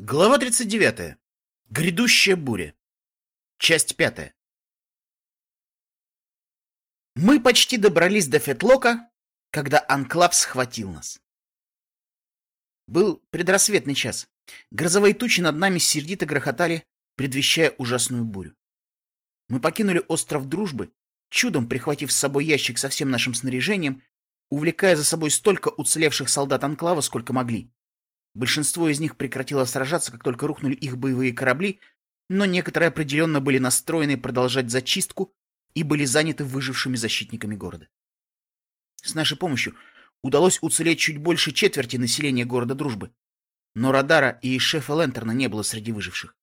Глава 39. Грядущая буря. Часть 5. Мы почти добрались до Фетлока, когда Анклав схватил нас. Был предрассветный час. Грозовые тучи над нами сердито грохотали, предвещая ужасную бурю. Мы покинули остров Дружбы, чудом прихватив с собой ящик со всем нашим снаряжением, увлекая за собой столько уцелевших солдат Анклава, сколько могли. Большинство из них прекратило сражаться, как только рухнули их боевые корабли, но некоторые определенно были настроены продолжать зачистку и были заняты выжившими защитниками города. С нашей помощью удалось уцелеть чуть больше четверти населения города Дружбы, но Радара и шефа Лентерна не было среди выживших.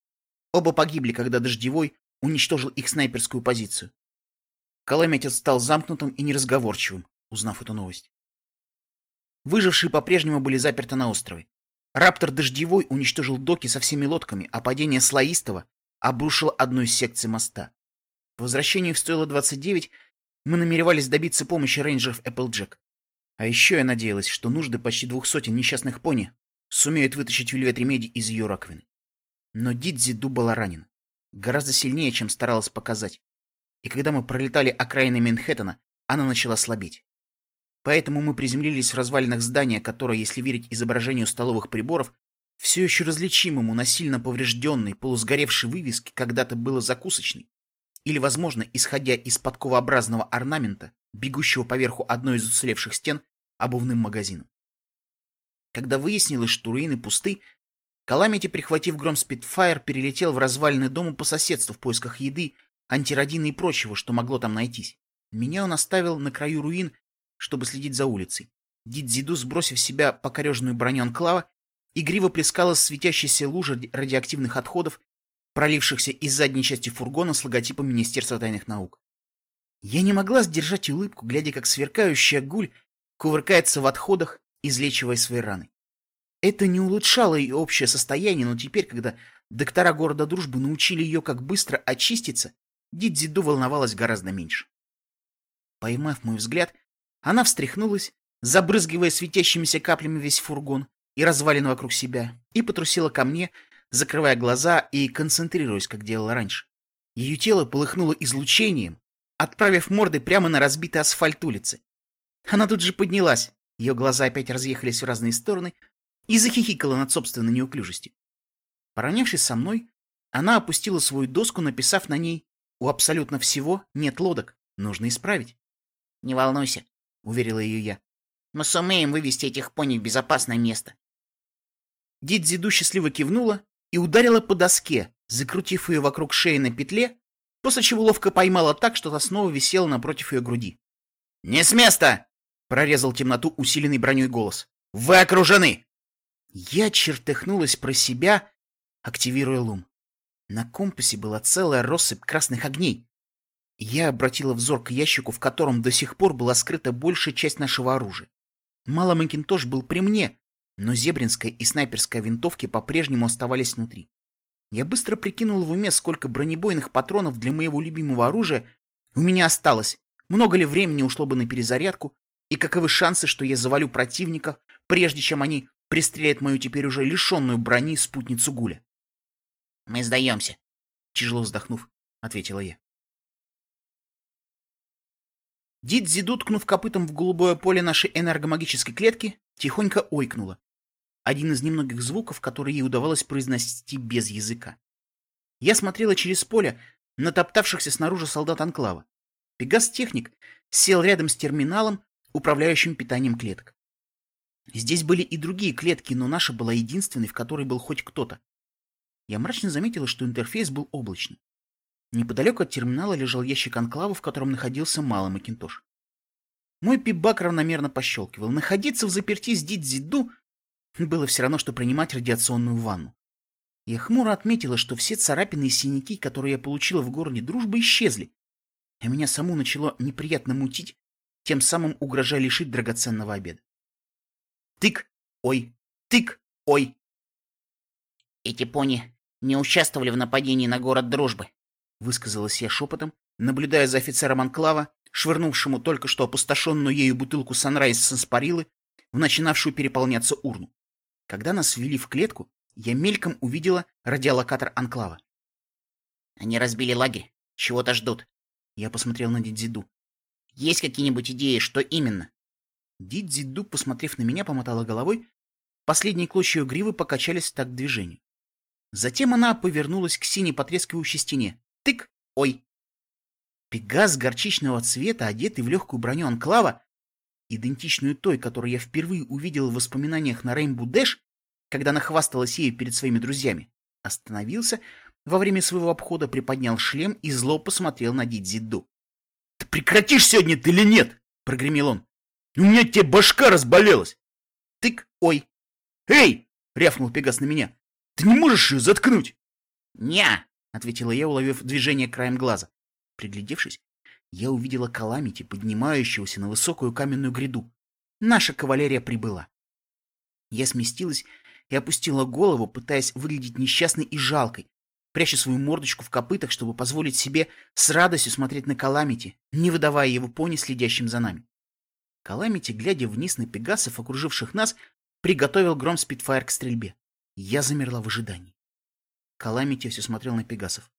Оба погибли, когда Дождевой уничтожил их снайперскую позицию. Каламетец стал замкнутым и неразговорчивым, узнав эту новость. Выжившие по-прежнему были заперты на острове. Раптор Дождевой уничтожил доки со всеми лодками, а падение Слоистого обрушило одну из секций моста. По возвращению в Стойло 29 мы намеревались добиться помощи рейнджеров Эпплджек. А еще я надеялась, что нужды почти двух сотен несчастных пони сумеют вытащить Вельвет Ремеди из ее раковины. Но Дитзи Ду была ранена. Гораздо сильнее, чем старалась показать. И когда мы пролетали окраины Манхэттена, она начала слабеть. Поэтому мы приземлились в развалинах здания, которое, если верить изображению столовых приборов, все еще различимому на сильно поврежденной, полусгоревшей вывеске когда-то было закусочной, или, возможно, исходя из подковообразного орнамента, бегущего поверху одной из уцелевших стен, обувным магазином. Когда выяснилось, что руины пусты, Каламити, прихватив гром Спитфайр, перелетел в развалины дома по соседству в поисках еды, антирадины и прочего, что могло там найтись. Меня он оставил на краю руин чтобы следить за улицей. Дидзиду, сбросив с себя покореженную броню анклава, игриво плескала светящейся лужа радиоактивных отходов, пролившихся из задней части фургона с логотипом Министерства тайных наук. Я не могла сдержать улыбку, глядя, как сверкающая гуль кувыркается в отходах, излечивая свои раны. Это не улучшало ее общее состояние, но теперь, когда доктора города Дружбы научили ее, как быстро очиститься, Дидзиду волновалась гораздо меньше. Поймав мой взгляд, она встряхнулась, забрызгивая светящимися каплями весь фургон и развалин вокруг себя, и потрусила ко мне, закрывая глаза и концентрируясь, как делала раньше. Ее тело полыхнуло излучением, отправив морды прямо на разбитый асфальт улицы. Она тут же поднялась, ее глаза опять разъехались в разные стороны и захихикала над собственной неуклюжестью. Поравнявшись со мной, она опустила свою доску, написав на ней «У абсолютно всего нет лодок, нужно исправить». «Не волнуйся, уверила ее я. Мы сумеем вывести этих пони в безопасное место. Дидзиду счастливо кивнула и ударила по доске, закрутив ее вокруг шеи на петле, после чего ловко поймала так, что та снова висела напротив ее груди. «Не с места!» — прорезал темноту усиленный броней голос. «Вы окружены!» Я чертыхнулась про себя, активируя лум. На компасе была целая россыпь красных огней. Я обратила взор к ящику, в котором до сих пор была скрыта большая часть нашего оружия. Мало Макинтош был при мне, но зебринская и снайперская винтовки по-прежнему оставались внутри. Я быстро прикинул в уме, сколько бронебойных патронов для моего любимого оружия у меня осталось, много ли времени ушло бы на перезарядку, и каковы шансы, что я завалю противника, прежде чем они пристрелят мою теперь уже лишенную брони спутницу Гуля. — Мы сдаемся, — тяжело вздохнув, ответила я. Дидзиду, ткнув копытом в голубое поле нашей энергомагической клетки, тихонько ойкнула. Один из немногих звуков, которые ей удавалось произнести без языка. Я смотрела через поле на топтавшихся снаружи солдат Анклава. Пегас-техник сел рядом с терминалом, управляющим питанием клеток. Здесь были и другие клетки, но наша была единственной, в которой был хоть кто-то. Я мрачно заметила, что интерфейс был облачный. Неподалеку от терминала лежал ящик анклава, в котором находился малый Макинтош. Мой пибак равномерно пощелкивал. Находиться в заперти с Дидзиду было все равно, что принимать радиационную ванну. Я хмуро отметила, что все царапины и синяки, которые я получила в городе Дружбы, исчезли, а меня саму начало неприятно мутить, тем самым угрожая лишить драгоценного обеда. Тык, ой, тык, ой. Эти пони не участвовали в нападении на город Дружбы, — высказалась я шепотом, наблюдая за офицером Анклава, швырнувшему только что опустошенную ею бутылку Санрайз Санспарилы в начинавшую переполняться урну. Когда нас ввели в клетку, я мельком увидела радиолокатор Анклава. Они разбили лагерь. Чего-то ждут. Я посмотрел на Дидзиду. Есть какие-нибудь идеи, что именно? Дидзиду, посмотрев на меня, помотала головой. Последние клочья гривы покачались в такт движению. Затем она повернулась к синей потрескивающей стене. Тык! Ой! Пегас горчичного цвета, одетый в легкую броню Анклава, идентичную той, которую я впервые увидел в воспоминаниях на Рейнбу Дэш, когда она хвасталась ею перед своими друзьями, остановился, во время своего обхода приподнял шлем и зло посмотрел на Дидзиду. — Ты прекратишь сегодня ты или нет? — прогремел он. — У меня тебе башка разболелась! — Тык, ой! — Эй! — рявкнул Пегас на меня. — Ты не можешь ее заткнуть? — Не! — ответила я, уловив движение краем глаза. Приглядевшись, я увидела Каламити, поднимающегося на высокую каменную гряду. Наша кавалерия прибыла. Я сместилась и опустила голову, пытаясь выглядеть несчастной и жалкой, пряча свою мордочку в копытах, чтобы позволить себе с радостью смотреть на Каламити, не выдавая его пони, следящим за нами. Каламити, глядя вниз на пегасов, окруживших нас, приготовил гром спидфайр к стрельбе. Я замерла в ожидании. Каламити все смотрел на пегасов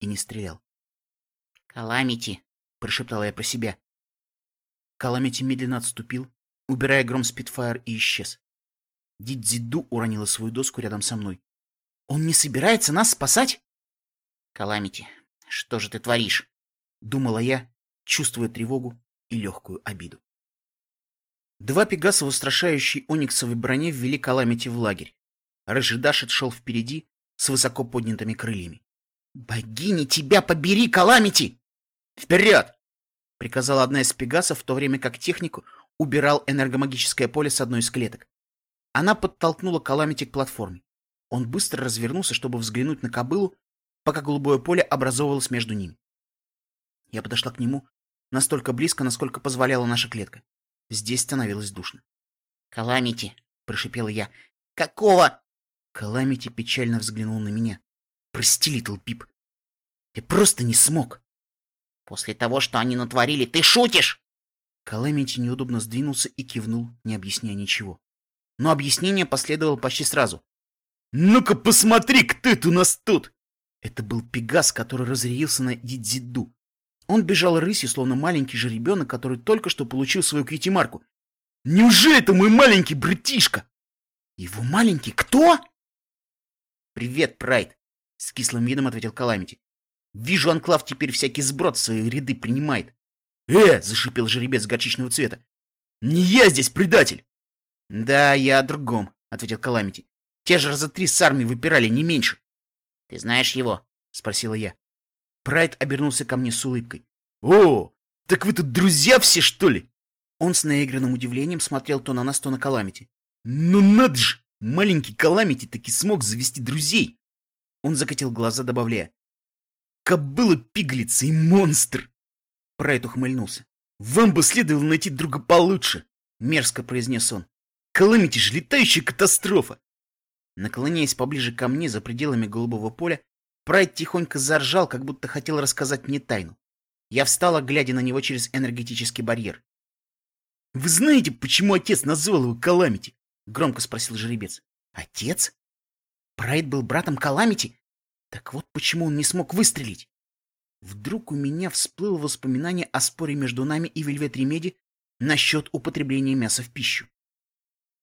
и не стрелял. «Каламити!» — прошептала я про себя. Каламити медленно отступил, убирая гром спидфайр и исчез. Дидзиду уронила свою доску рядом со мной. «Он не собирается нас спасать?» «Каламити, что же ты творишь?» — думала я, чувствуя тревогу и легкую обиду. Два пегаса в устрашающей ониксовой броне ввели Каламити в лагерь. Рыжий Дашет шел впереди с высоко поднятыми крыльями. «Богини, тебя побери, Каламити!» «Вперед!» — приказала одна из пегасов, в то время как технику убирал энергомагическое поле с одной из клеток. Она подтолкнула Каламити к платформе. Он быстро развернулся, чтобы взглянуть на кобылу, пока голубое поле образовывалось между ними. Я подошла к нему настолько близко, насколько позволяла наша клетка. Здесь становилось душно. «Каламити!» — прошипела я. «Какого?» Каламити печально взглянул на меня. «Прости, Литл Пип. Я просто не смог». После того, что они натворили, ты шутишь? Каламити неудобно сдвинулся и кивнул, не объясняя ничего. Но объяснение последовало почти сразу. «Ну-ка посмотри, кто это у нас тут!» Это был Пегас, который разъярился на Дидзиду. Он бежал рысью, словно маленький же ребенок, который только что получил свою кьюти-марку. «Неужели это мой маленький братишка?» «Его маленький кто?» «Привет, Прайд!» — с кислым видом ответил Каламити. Вижу, Анклав теперь всякий сброд в свои ряды принимает. «Э!» — зашипел жеребец горчичного цвета. «Не я здесь предатель!» «Да, я о другом», — ответил Каламити. «Те же раза три с армии выпирали, не меньше». «Ты знаешь его?» — спросила я. Прайд обернулся ко мне с улыбкой. «О, так вы тут друзья все, что ли?» Он с наигранным удивлением смотрел то на нас, то на Каламити. «Ну надо же! Маленький Каламити таки смог завести друзей!» Он закатил глаза, добавляя. Кобыла пиглица и монстр!» Прайд ухмыльнулся. «Вам бы следовало найти друга получше!» — мерзко произнес он. «Колымите же летающая катастрофа!» Наклоняясь поближе ко мне за пределами голубого поля, Прайд тихонько заржал, как будто хотел рассказать мне тайну. Я встала, глядя на него через энергетический барьер. «Вы знаете, почему отец назвал его Каламити?» — громко спросил жеребец. «Отец? Прайд был братом Каламити? Так вот почему он не смог выстрелить. Вдруг у меня всплыло воспоминание о споре между нами и Вельвет Ремеди насчет употребления мяса в пищу.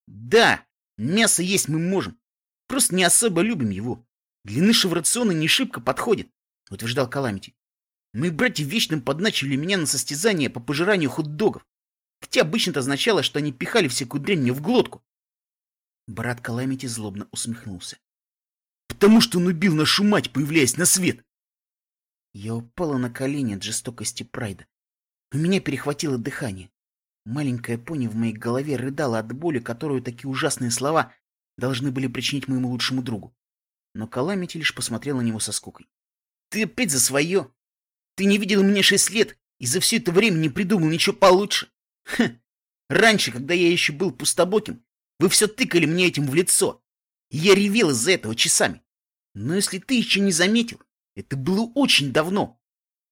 Да, мясо есть мы можем, просто не особо любим его. Для нашего рациона не шибко подходит, утверждал Каламити. Мои братья вечно подначили меня на состязание по пожиранию хот-догов, хотя обычно это означало, что они пихали всякую дрянь мне в глотку. Брат Каламити злобно усмехнулся потому что он убил нашу мать, появляясь на свет. Я упала на колени от жестокости Прайда. У меня перехватило дыхание. Маленькая пони в моей голове рыдала от боли, которую такие ужасные слова должны были причинить моему лучшему другу. Но Каламити лишь посмотрел на него со скукой. — Ты опять за свое? Ты не видел меня шесть лет и за все это время не придумал ничего получше? Хм. Раньше, когда я еще был пустобоким, вы все тыкали мне этим в лицо. Я ревел из-за этого часами. Но если ты еще не заметил, это было очень давно.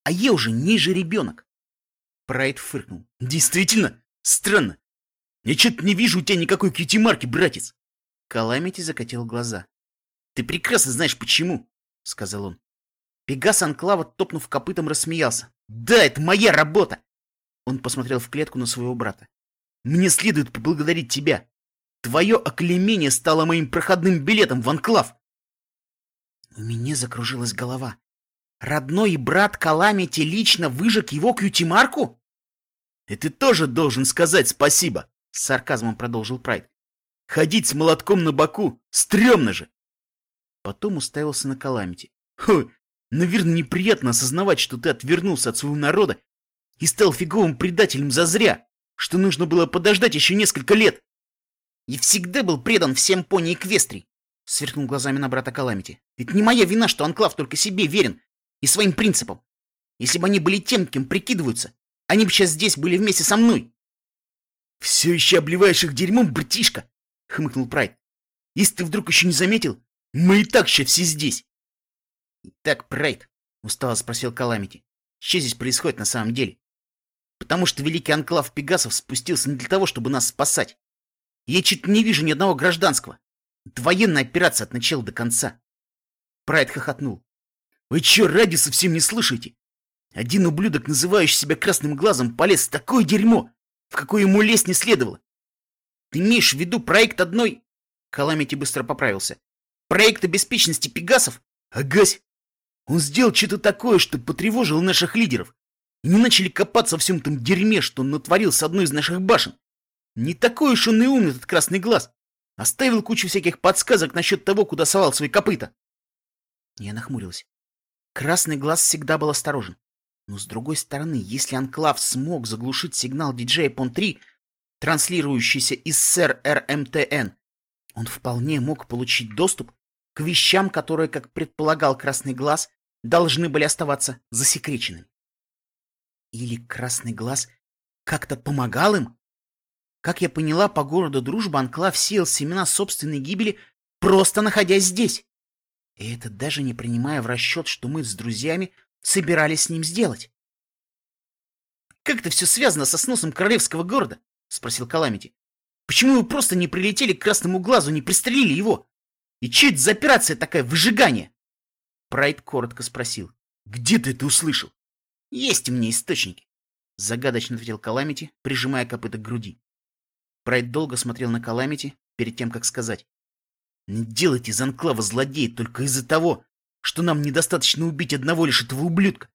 А я уже ниже ребенок. Прайд фыркнул. Действительно? Странно. Я что-то не вижу у тебя никакой кьюти-марки, братец. Каламити закатил глаза. Ты прекрасно знаешь почему, — сказал он. Пегас Анклава, топнув копытом, рассмеялся. Да, это моя работа! Он посмотрел в клетку на своего брата. Мне следует поблагодарить тебя. Твое оклемение стало моим проходным билетом в Анклав. У меня закружилась голова. Родной брат Каламити лично выжег его кьюти-марку? И ты тоже должен сказать спасибо, с сарказмом продолжил Прайд. Ходить с молотком на боку, стрёмно же. Потом уставился на Каламити. Хо, наверное, неприятно осознавать, что ты отвернулся от своего народа и стал фиговым предателем зазря, что нужно было подождать еще несколько лет. И всегда был предан всем пони Эквестрий, сверкнул глазами на брата Каламити. Ведь не моя вина, что Анклав только себе верен и своим принципам. Если бы они были тем, кем прикидываются, они бы сейчас здесь были вместе со мной. Все еще обливаешь их дерьмом, братишка, хмыкнул Прайд. Если ты вдруг еще не заметил, мы и так еще все здесь. Так, Прайд, устало спросил Каламити, что здесь происходит на самом деле? Потому что великий анклав Пегасов спустился не для того, чтобы нас спасать. Я чуть не вижу ни одного гражданского. Это военная операция от начала до конца. Прайд хохотнул. Вы что, ради совсем не слышите? Один ублюдок, называющий себя красным глазом, полез в такое дерьмо, в какое ему лезть не следовало. Ты имеешь в виду проект одной... Каламити быстро поправился. Проект обеспеченности Пегасов? Агась! Он сделал что-то такое, что потревожило наших лидеров. И не начали копаться во всем том дерьме, что он натворил с одной из наших башен. Не такой уж он и умный, этот красный глаз. Оставил кучу всяких подсказок насчет того, куда совал свои копыта. Я нахмурился. Красный глаз всегда был осторожен. Но с другой стороны, если Анклав смог заглушить сигнал диджея Пон-3, транслирующийся из СССР РМТН, он вполне мог получить доступ к вещам, которые, как предполагал Красный Глаз, должны были оставаться засекреченными. Или Красный Глаз как-то помогал им? Как я поняла, по городу Дружба Анклав сеял семена собственной гибели, просто находясь здесь. И это даже не принимая в расчет, что мы с друзьями собирались с ним сделать. «Как это все связано со сносом королевского города?» — спросил Каламити. «Почему вы просто не прилетели к красному глазу, не пристрелили его? И че это за операция такая, выжигание?» Прайд коротко спросил. «Где ты это услышал?» «Есть у меня источники», — загадочно ответил Каламити, прижимая копыта к груди. Прайд долго смотрел на Каламити, перед тем, как сказать. Не делайте из Анклава злодея только из-за того, что нам недостаточно убить одного лишь этого ублюдка.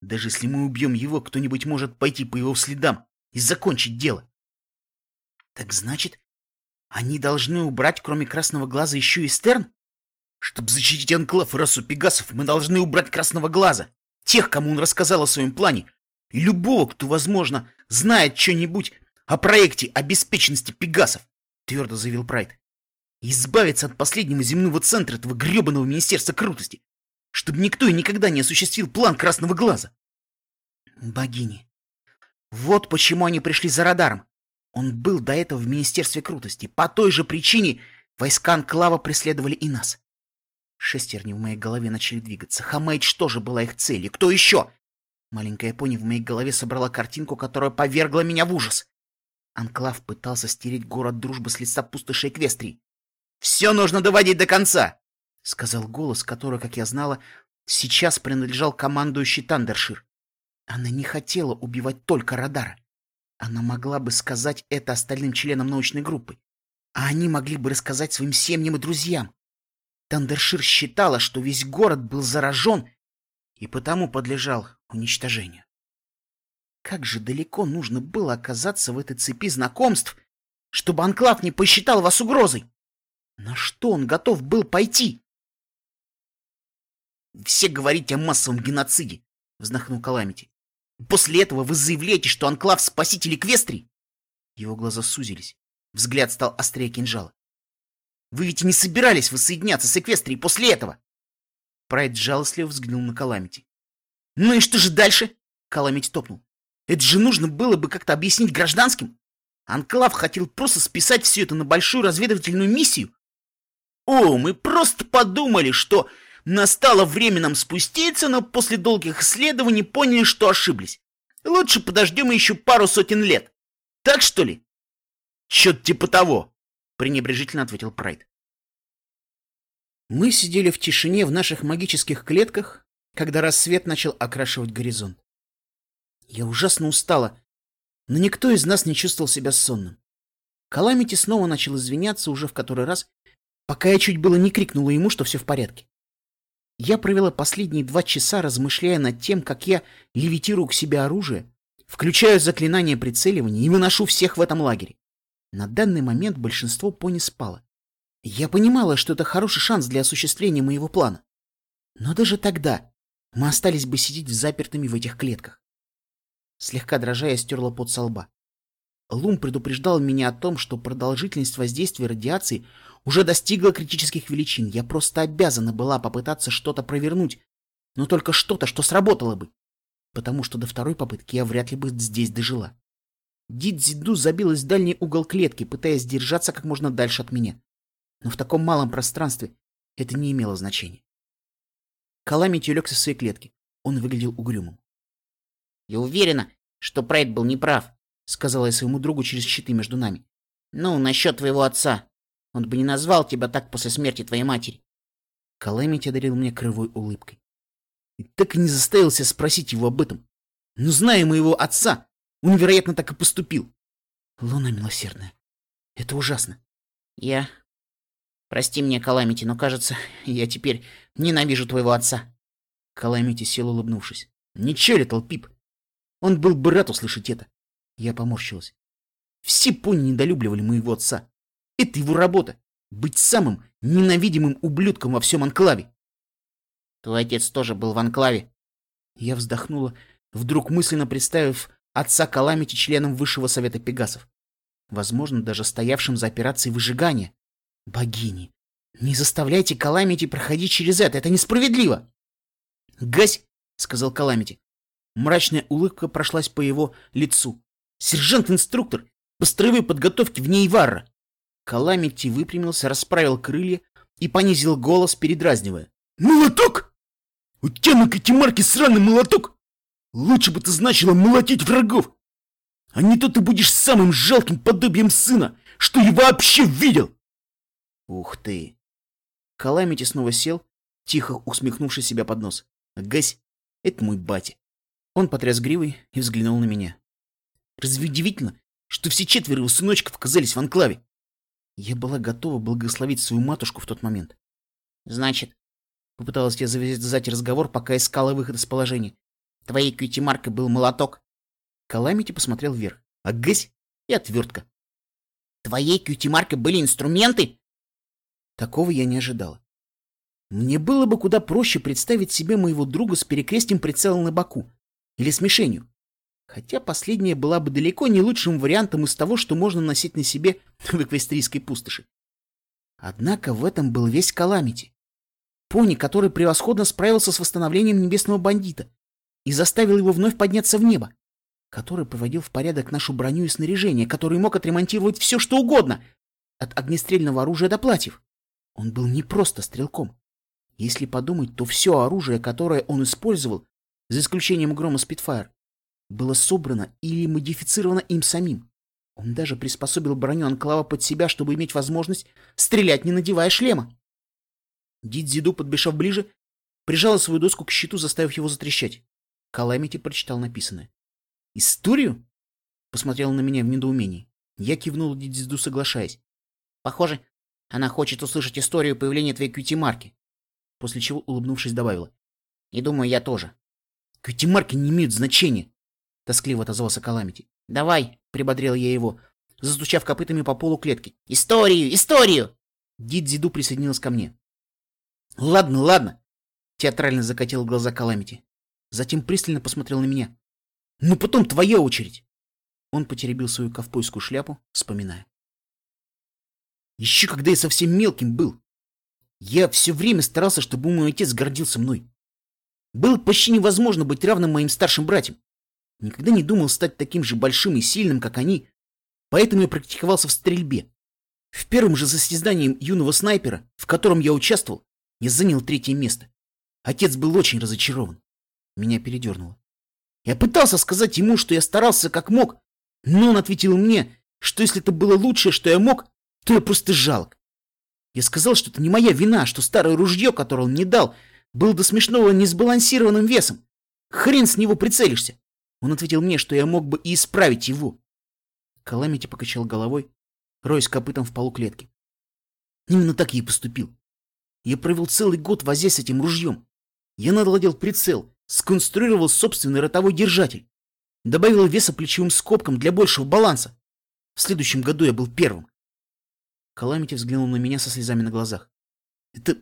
Даже если мы убьем его, кто-нибудь может пойти по его следам и закончить дело. Так значит, они должны убрать, кроме Красного Глаза, еще и Стерн? Чтобы защитить Анклав и расу Пегасов, мы должны убрать Красного Глаза, тех, кому он рассказал о своем плане, и любого, кто, возможно, знает что-нибудь о проекте обеспеченности Пегасов, твердо заявил Прайд избавиться от последнего земного центра этого гребаного Министерства крутости, чтобы никто и никогда не осуществил план Красного Глаза. Богини. Вот почему они пришли за радаром. Он был до этого в Министерстве крутости. По той же причине войска Анклава преследовали и нас. Шестерни в моей голове начали двигаться. Хамейдж тоже была их целью. Кто еще? Маленькая пони в моей голове собрала картинку, которая повергла меня в ужас. Анклав пытался стереть город дружбы с лица пустоши Эквестрии. Все нужно доводить до конца, — сказал голос, который, как я знала, сейчас принадлежал командующий Тандершир. Она не хотела убивать только радара. Она могла бы сказать это остальным членам научной группы, а они могли бы рассказать своим семьям и друзьям. Тандершир считала, что весь город был заражен и потому подлежал уничтожению. Как же далеко нужно было оказаться в этой цепи знакомств, чтобы Анклав не посчитал вас угрозой? На что он готов был пойти? «Все говорите о массовом геноциде», — вздохнул Каламити. «После этого вы заявляете, что Анклав — спаситель Эквестрии?» Его глаза сузились. Взгляд стал острее кинжала. «Вы ведь не собирались воссоединяться с Эквестрией после этого?» Прайд жалостливо взглянул на Каламити. «Ну и что же дальше?» Каламити топнул. «Это же нужно было бы как-то объяснить гражданским. Анклав хотел просто списать все это на большую разведывательную миссию, о, мы просто подумали, что настало время нам спуститься, но после долгих исследований поняли, что ошиблись. Лучше подождем еще пару сотен лет. Так что ли? Чё-то типа того, пренебрежительно ответил Прайд. Мы сидели в тишине в наших магических клетках, когда рассвет начал окрашивать горизонт. Я ужасно устала, но никто из нас не чувствовал себя сонным. Каламити снова начал извиняться уже в который раз, пока я чуть было не крикнула ему, что все в порядке. Я провела последние два часа, размышляя над тем, как я левитирую к себе оружие, включаю заклинание прицеливания и выношу всех в этом лагере. На данный момент большинство пони спало. Я понимала, что это хороший шанс для осуществления моего плана. Но даже тогда мы остались бы сидеть запертыми в этих клетках. Слегка дрожа, я стерла пот со лба. Лум предупреждал меня о том, что продолжительность воздействия радиации уже достигла критических величин. Я просто обязана была попытаться что-то провернуть, но только что-то, что сработало бы, потому что до второй попытки я вряд ли бы здесь дожила. Дидзиду забилась в дальний угол клетки, пытаясь держаться как можно дальше от меня. Но в таком малом пространстве это не имело значения. Каламити улегся в своей клетке. Он выглядел угрюмым. «Я уверена, что Прайд был неправ», — сказала я своему другу через щиты между нами. «Ну, насчет твоего отца. Он бы не назвал тебя так после смерти твоей матери». Каламити одарил мне кривой улыбкой. И так и не заставил себя спросить его об этом. Но зная моего отца, он, вероятно, так и поступил. Луна милосердная. Это ужасно. Я... Прости меня, Каламити, но, кажется, я теперь ненавижу твоего отца. Каламити сел, улыбнувшись. Ничего, Литл Пип. Он был бы рад услышать это. Я поморщилась. Все пони недолюбливали моего отца. Это его работа — быть самым ненавидимым ублюдком во всем анклаве. Твой отец тоже был в анклаве. Я вздохнула, вдруг мысленно представив отца Каламити членом Высшего Совета Пегасов. Возможно, даже стоявшим за операцией выжигания. Богини, не заставляйте Каламити проходить через это, это несправедливо. «Гась!» — сказал Каламити. Мрачная улыбка прошлась по его лицу. «Сержант-инструктор по строевой подготовке в Нейварра!» Каламити выпрямился, расправил крылья и понизил голос, передразнивая. «Молоток! У тебя на Катимарке сраный молоток! Лучше бы ты значило молотить врагов! А не то ты будешь самым жалким подобием сына, что я вообще видел!» Ух ты! Каламити снова сел, тихо усмехнувшись себя под нос. «Гась, это мой батя!» Он потряс гривой и взглянул на меня. «Разве удивительно, что все четверо его сыночков оказались в анклаве?» Я была готова благословить свою матушку в тот момент. «Значит, Попыталась я завязать разговор, пока искала выход из положения. Твоей кьюти-маркой был молоток. Каламити посмотрел вверх. А гась и отвертка. Твоей кьюти-маркой были инструменты? Такого я не ожидала. Мне было бы куда проще представить себе моего друга с перекрестием прицела на боку. Или с мишенью. Хотя последняя была бы далеко не лучшим вариантом из того, что можно носить на себе в эквестрийской пустоши. Однако в этом был весь Каламити. Пони, который превосходно справился с восстановлением небесного бандита и заставил его вновь подняться в небо, который приводил в порядок нашу броню и снаряжение, который мог отремонтировать все, что угодно, от огнестрельного оружия до платьев. Он был не просто стрелком. Если подумать, то все оружие, которое он использовал, за исключением грома Спитфайр, было собрано или модифицировано им самим. Он даже приспособил броню Анклава под себя, чтобы иметь возможность стрелять, не надевая шлема. Дидзиду, подбежав ближе, прижала свою доску к щиту, заставив его затрещать. Каламити прочитал написанное. «Историю?» Посмотрел на меня в недоумении. Я кивнул Дидзиду, соглашаясь. «Похоже, она хочет услышать историю появления твоей кьюти-марки». После чего, улыбнувшись, добавила. «И думаю, я тоже». «Кьюти-марки не имеют значения!» Тоскливо отозвался Каламити. «Давай!» — прибодрил я его, застучав копытами по полу клетки. «Историю! Историю!» Дидзиду присоединилась ко мне. «Ладно, ладно!» — театрально закатил глаза Каламити. Затем пристально посмотрел на меня. «Ну потом твоя очередь!» Он потеребил свою ковпойскую шляпу, вспоминая. «Еще когда я совсем мелким был, я все время старался, чтобы мой отец гордился мной. Было почти невозможно быть равным моим старшим братьям. Никогда не думал стать таким же большим и сильным, как они, поэтому я практиковался в стрельбе. В первом же состязании юного снайпера, в котором я участвовал, я занял третье место. Отец был очень разочарован. Меня передернуло. Я пытался сказать ему, что я старался как мог, но он ответил мне, что если это было лучшее, что я мог, то я просто жалок. Я сказал, что это не моя вина, что старое ружье, которое он мне дал, было до смешного несбалансированным весом. Хрен с него прицелишься. Он ответил мне, что я мог бы и исправить его. Каламити покачал головой, роясь копытом в полу клетки. Именно так я и поступил. Я провел целый год возясь с этим ружьем. Я наладил прицел, сконструировал собственный ротовой держатель, добавил веса плечевым скобкам для большего баланса. В следующем году я был первым. Каламити взглянул на меня со слезами на глазах. Это...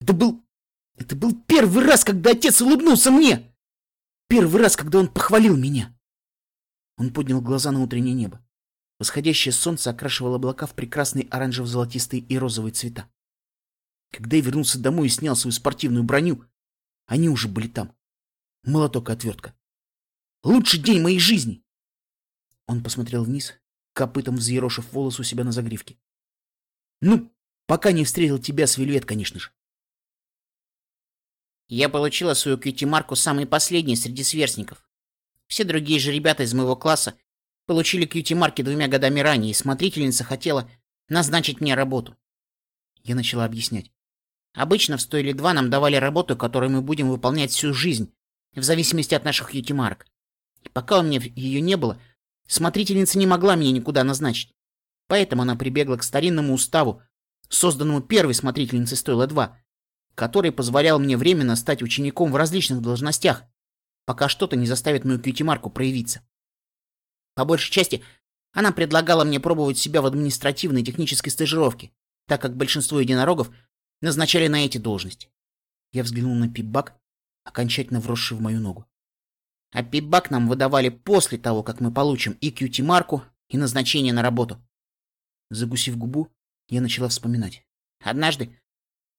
это был... это был первый раз, когда отец улыбнулся мне! Первый раз, когда он похвалил меня. Он поднял глаза на утреннее небо. Восходящее солнце окрашивало облака в прекрасные оранжево-золотистые и розовые цвета. Когда я вернулся домой и снял свою спортивную броню, они уже были там. Молоток и отвертка. Лучший день моей жизни! Он посмотрел вниз, копытом взъерошив волос у себя на загривке. Ну, пока не встретил тебя с Вельвет, конечно же. Я получила свою кьюти-марку самой последней среди сверстников. Все другие же ребята из моего класса получили кьюти-марки двумя годами ранее, и смотрительница хотела назначить мне работу. Я начала объяснять. Обычно в 100 или 2 нам давали работу, которую мы будем выполнять всю жизнь, в зависимости от наших кьюти-марок. И пока у меня ее не было, смотрительница не могла меня никуда назначить. Поэтому она прибегла к старинному уставу, созданному первой смотрительницей стоило 2, который позволял мне временно стать учеником в различных должностях, пока что-то не заставит мою кьюти-марку проявиться. По большей части, она предлагала мне пробовать себя в административной и технической стажировке, так как большинство единорогов назначали на эти должности. Я взглянул на пипбак, окончательно вросший в мою ногу. А пипбак нам выдавали после того, как мы получим и кьюти-марку, и назначение на работу. Загусив губу, я начала вспоминать. Однажды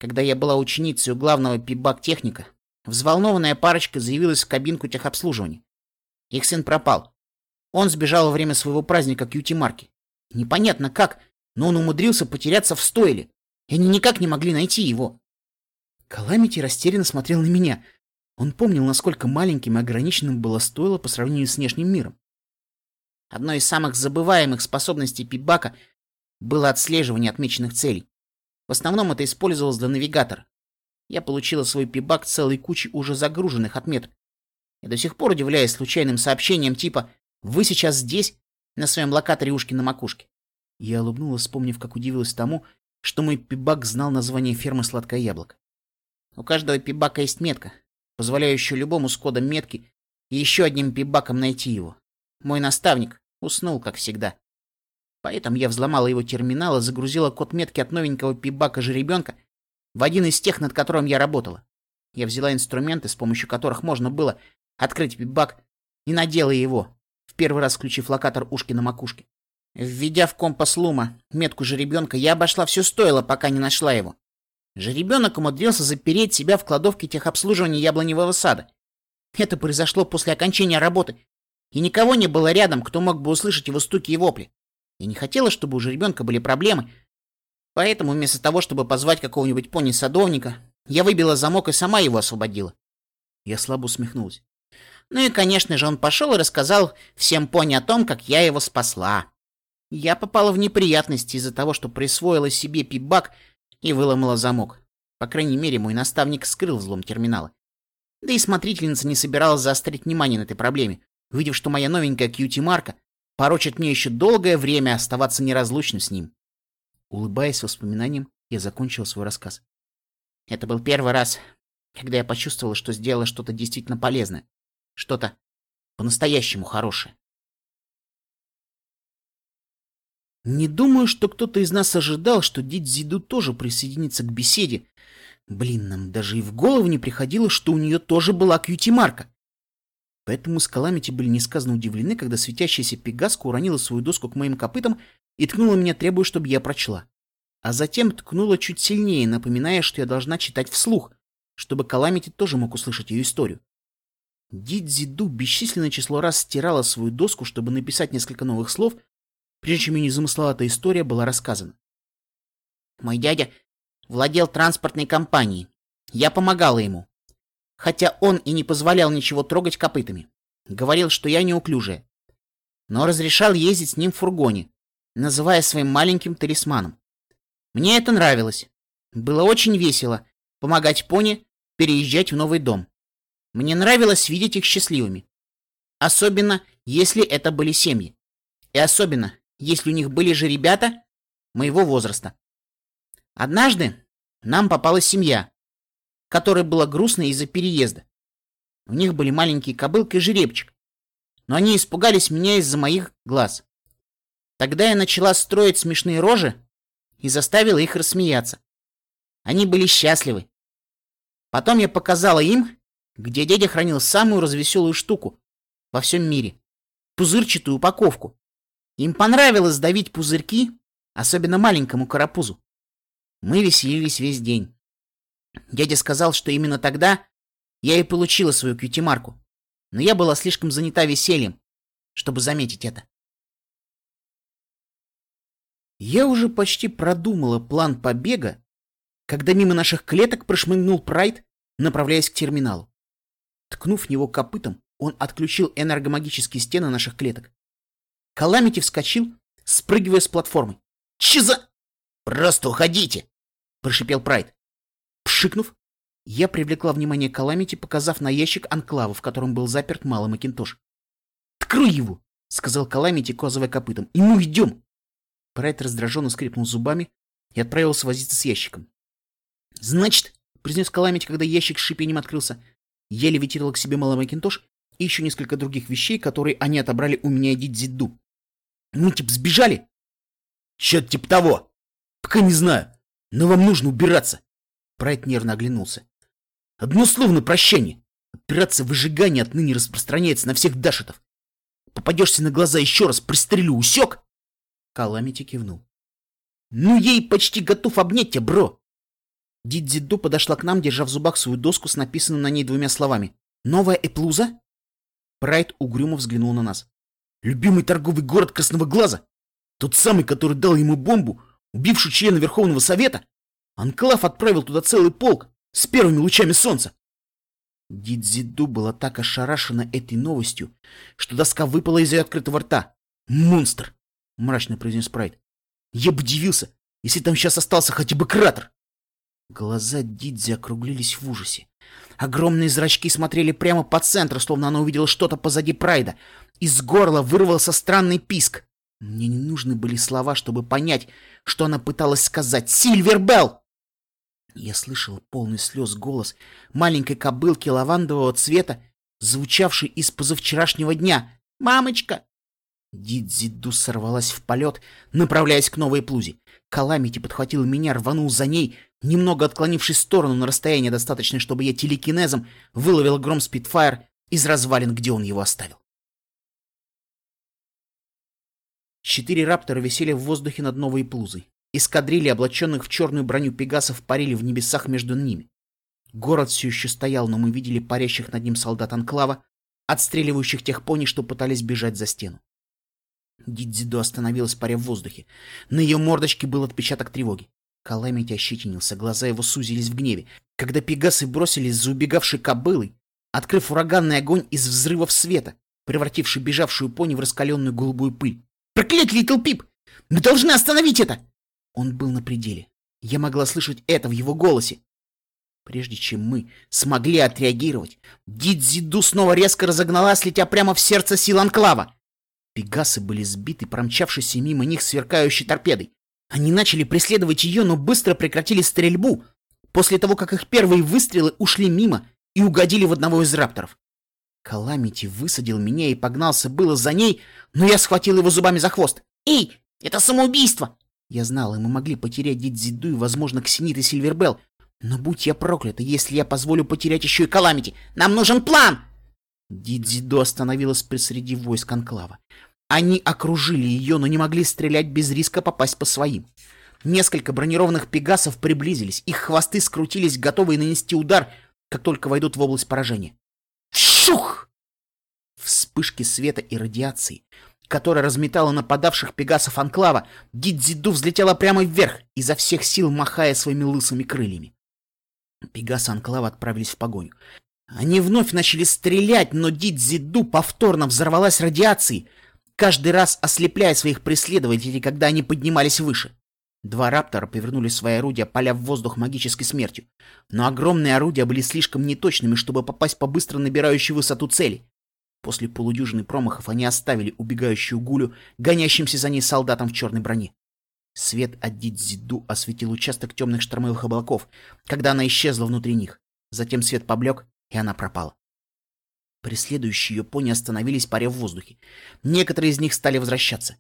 когда я была ученицей у главного пибак-техника, взволнованная парочка заявилась в кабинку техобслуживания. Их сын пропал. Он сбежал во время своего праздника кьюти-марки. Непонятно как, но он умудрился потеряться в стойле, и они никак не могли найти его. Каламити растерянно смотрел на меня. Он помнил, насколько маленьким и ограниченным было стойло по сравнению с внешним миром. Одной из самых забываемых способностей пибака было отслеживание отмеченных целей. В основном это использовалось для навигатора. Я получила свой пибак целой кучей уже загруженных отметок. Я до сих пор удивляюсь случайным сообщением типа «Вы сейчас здесь?» на своем локаторе ушки на макушке. Я улыбнулась, вспомнив, как удивилась тому, что мой пибак знал название фермы «Сладкое яблоко». У каждого пибака есть метка, позволяющая любому с кодом метки и еще одним пибаком найти его. Мой наставник уснул, как всегда. Поэтому я взломала его терминал и загрузила код метки от новенького пибака жеребенка в один из тех, над которым я работала. Я взяла инструменты, с помощью которых можно было открыть пибак, и надела его, в первый раз включив локатор ушки на макушке. Введя в компас Лума метку жеребенка, я обошла все стоило, пока не нашла его. Жеребенок умудрился запереть себя в кладовке техобслуживания яблоневого сада. Это произошло после окончания работы, и никого не было рядом, кто мог бы услышать его стуки и вопли. Я не хотела, чтобы у жеребенка были проблемы, поэтому вместо того, чтобы позвать какого-нибудь пони-садовника, я выбила замок и сама его освободила. Я слабо усмехнулась. Ну и, конечно же, он пошел и рассказал всем пони о том, как я его спасла. Я попала в неприятности из-за того, что присвоила себе пибак и выломала замок. По крайней мере, мой наставник скрыл взлом терминала. Да и смотрительница не собиралась заострить внимание на этой проблеме, увидев, что моя новенькая кьюти-марка порочит мне еще долгое время оставаться неразлучным с ним. Улыбаясь воспоминаниям, я закончил свой рассказ. Это был первый раз, когда я почувствовал, что сделала что-то действительно полезное, что-то по-настоящему хорошее. Не думаю, что кто-то из нас ожидал, что Дидзиду тоже присоединится к беседе. Блин, нам даже и в голову не приходило, что у нее тоже была кьюти-марка. Поэтому с Каламити были несказанно удивлены, когда светящаяся пегаска уронила свою доску к моим копытам и ткнула меня, требуя, чтобы я прочла. А затем ткнула чуть сильнее, напоминая, что я должна читать вслух, чтобы Каламити тоже мог услышать ее историю. Дидзиду бесчисленное число раз стирала свою доску, чтобы написать несколько новых слов, прежде чем ее незамысловатая история была рассказана. Мой дядя владел транспортной компанией. Я помогала ему хотя он и не позволял ничего трогать копытами. Говорил, что я неуклюжая. Но разрешал ездить с ним в фургоне, называя своим маленьким талисманом. Мне это нравилось. Было очень весело помогать пони переезжать в новый дом. Мне нравилось видеть их счастливыми. Особенно, если это были семьи. И особенно, если у них были же ребята моего возраста. Однажды нам попалась семья, которой было грустно из-за переезда. У них были маленькие кобылка и жеребчик, но они испугались меня из-за моих глаз. Тогда я начала строить смешные рожи и заставила их рассмеяться. Они были счастливы. Потом я показала им, где дядя хранил самую развеселую штуку во всем мире — пузырчатую упаковку. Им понравилось давить пузырьки, особенно маленькому карапузу. Мы веселились весь день. Дядя сказал, что именно тогда я и получила свою кьюти-марку, но я была слишком занята весельем, чтобы заметить это. Я уже почти продумала план побега, когда мимо наших клеток прошмыгнул Прайд, направляясь к терминалу. Ткнув в него копытом, он отключил энергомагические стены наших клеток. Каламити вскочил, спрыгивая с платформы. «Че за...» «Просто уходите!» — прошипел Прайд. Пшикнув, я привлекла внимание Каламити, показав на ящик анклава, в котором был заперт малый Макинтош. «Открой его!» — сказал Каламити, козовой копытом. «И мы идем!» Прайд раздраженно скрипнул зубами и отправился возиться с ящиком. «Значит, — произнес Каламити, когда ящик с шипением открылся, — я левитировал к себе малый Макинтош и еще несколько других вещей, которые они отобрали у меня и Дидзиду. Мы типа сбежали? Чё-то типа того. Пока не знаю, но вам нужно убираться. Прайд нервно оглянулся. Одно слово на прощание. Операция выжигания отныне распространяется на всех дашетов. Попадешься на глаза еще раз, пристрелю, усек? Каламити кивнул. Ну, ей почти готов обнять тебя, бро. Дидзидо подошла к нам, держа в зубах свою доску с написанным на ней двумя словами. «Новая Эплуза?» Прайд угрюмо взглянул на нас. «Любимый торговый город Красного Глаза? Тот самый, который дал ему бомбу, убившую члена Верховного Совета? Анклав отправил туда целый полк с первыми лучами солнца!» Дидзиду была так ошарашена этой новостью, что доска выпала из ее открытого рта. «Монстр!» — мрачно произнес Прайд. «Я бы удивился, если там сейчас остался хотя бы кратер!» Глаза Дидзи округлились в ужасе. Огромные зрачки смотрели прямо по центру, словно она увидела что-то позади Прайда. Из горла вырвался странный писк. Мне не нужны были слова, чтобы понять, что она пыталась сказать. «Сильвербелл!» Я слышал полный слез голос маленькой кобылки лавандового цвета, звучавший из позавчерашнего дня. «Мамочка!» Дидзиду сорвалась в полет, направляясь к новой плузе. Каламити подхватил меня, рванул за ней, немного отклонившись в сторону на расстояние достаточное, чтобы я телекинезом выловил гром Спитфайр из развалин, где он его оставил. Четыре раптора висели в воздухе над новой плузой. Эскадрильи, облаченных в черную броню пегасов, парили в небесах между ними. Город все еще стоял, но мы видели парящих над ним солдат Анклава, отстреливающих тех пони, что пытались бежать за стену. Дидзидо остановилась, паря в воздухе. На ее мордочке был отпечаток тревоги. Каламити ощетинился, глаза его сузились в гневе. Когда пегасы бросились за убегавшей кобылой, открыв ураганный огонь из взрывов света, превративший бежавшую пони в раскаленную голубую пыль. «Проклятье, Литл Пип! Мы должны остановить это!» Он был на пределе. Я могла слышать это в его голосе. Прежде чем мы смогли отреагировать, Дидзиду снова резко разогналась, летя прямо в сердце сил Анклава. Пегасы были сбиты, промчавшись мимо них сверкающей торпедой. Они начали преследовать ее, но быстро прекратили стрельбу, после того, как их первые выстрелы ушли мимо и угодили в одного из рапторов. Каламити высадил меня и погнался было за ней, но я схватил его зубами за хвост. «Эй, это самоубийство!» Я знал, и мы могли потерять Дидзиду и, возможно, Ксенит и Сильвербелл. Но будь я проклята, если я позволю потерять еще и Каламити. Нам нужен план! Дидзидо остановилась посреди войск Анклава. Они окружили ее, но не могли стрелять без риска попасть по своим. Несколько бронированных пегасов приблизились, их хвосты скрутились, готовые нанести удар, как только войдут в область поражения. Вщух! Вспышки света и радиации, которая разметала нападавших пегасов анклава, Дидзиду взлетела прямо вверх, изо всех сил махая своими лысыми крыльями. Пегасы анклава отправились в погоню. Они вновь начали стрелять, но Дидзиду повторно взорвалась радиацией, каждый раз ослепляя своих преследователей, когда они поднимались выше. Два раптора повернули свои орудия, поля в воздух магической смертью. Но огромные орудия были слишком неточными, чтобы попасть по быстро набирающей высоту цели. После полудюжины промахов они оставили убегающую гулю, гонящимся за ней солдатам в черной броне. Свет от Дидзиду осветил участок темных штормовых облаков, когда она исчезла внутри них. Затем свет поблек, и она пропала. Преследующие ее пони остановились, паря в воздухе. Некоторые из них стали возвращаться.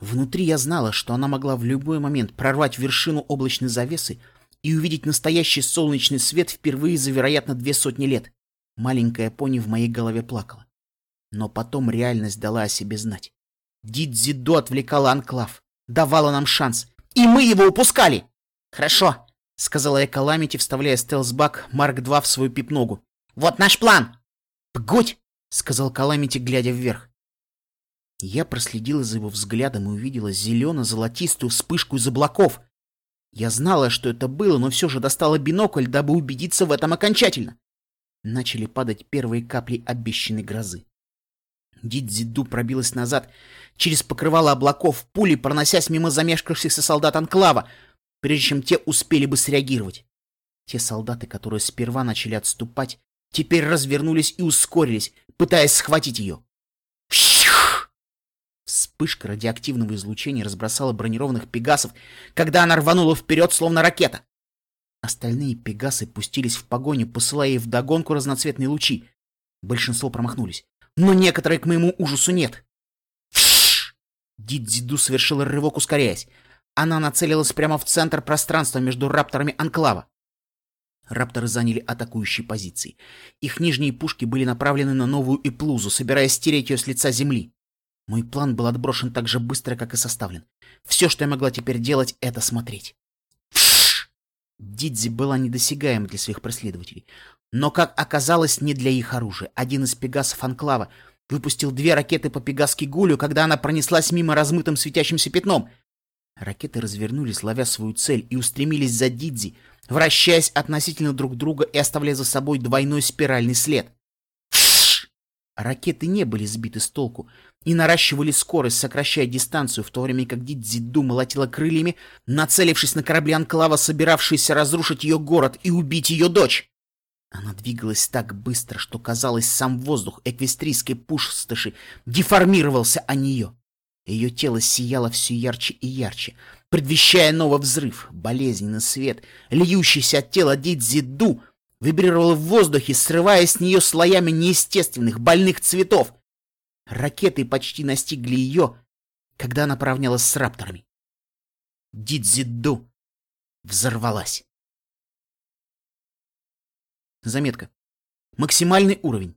Внутри я знала, что она могла в любой момент прорвать вершину облачной завесы и увидеть настоящий солнечный свет впервые за, вероятно, две сотни лет. Маленькая пони в моей голове плакала. Но потом реальность дала о себе знать. Дидзидо отвлекала анклав, давала нам шанс, и мы его упускали! Хорошо, — сказала я Каламити, вставляя стелсбак Марк-2 в свою пипногу. «Вот наш план!» «Погодь!» — сказал Каламити, глядя вверх. Я проследила за его взглядом и увидела зелено-золотистую вспышку из облаков. Я знала, что это было, но все же достала бинокль, дабы убедиться в этом окончательно. Начали падать первые капли обещанной грозы. Дидзиду пробилась назад, через покрывало облаков, пули проносясь мимо замешкавшихся солдат Анклава, прежде чем те успели бы среагировать. Те солдаты, которые сперва начали отступать, теперь развернулись и ускорились, пытаясь схватить ее. Вспышка радиоактивного излучения разбросала бронированных пегасов, когда она рванула вперед, словно ракета. Остальные пегасы пустились в погоню, посылая ей вдогонку разноцветные лучи. Большинство промахнулись, но некоторые, к моему ужасу, нет. Дидзиду совершила рывок, ускоряясь. Она нацелилась прямо в центр пространства между рапторами Анклава. Рапторы заняли атакующие позиции. Их нижние пушки были направлены на новую Иплузу, собираясь стереть ее с лица земли. Мой план был отброшен так же быстро, как и составлен. Все, что я могла теперь делать, это смотреть. Дидзи была недосягаема для своих преследователей. Но, как оказалось, не для их оружия. Один из пегасов Анклава выпустил две ракеты по пегаски Гулю, когда она пронеслась мимо размытым светящимся пятном. Ракеты развернулись, ловя свою цель, и устремились за Дидзи, вращаясь относительно друг друга и оставляя за собой двойной спиральный след. Ракеты не были сбиты с толку и наращивали скорость, сокращая дистанцию, в то время как Дидзиду молотила крыльями, нацелившись на корабли Анклава, собиравшиеся разрушить ее город и убить ее дочь. Она двигалась так быстро, что, казалось, сам воздух эквестрийской пустоши деформировался о нее. Ее тело сияло все ярче и ярче, предвещая новый взрыв. Болезненный свет, льющийся от тела Дидзиду, вибрировал в воздухе, срывая с нее слоями неестественных больных цветов. Ракеты почти настигли ее, когда она поравнялась с рапторами. Дидзиду взорвалась. Заметка. Максимальный уровень.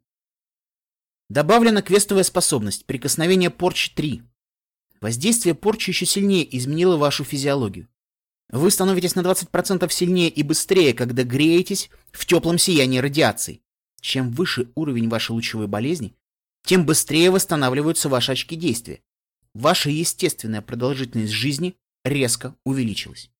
Добавлена квестовая способность «Прикосновение порчи 3». Воздействие порчи еще сильнее изменило вашу физиологию. Вы становитесь на 20% сильнее и быстрее, когда греетесь в теплом сиянии радиации. Чем выше уровень вашей лучевой болезни, тем быстрее восстанавливаются ваши очки действия. Ваша естественная продолжительность жизни резко увеличилась.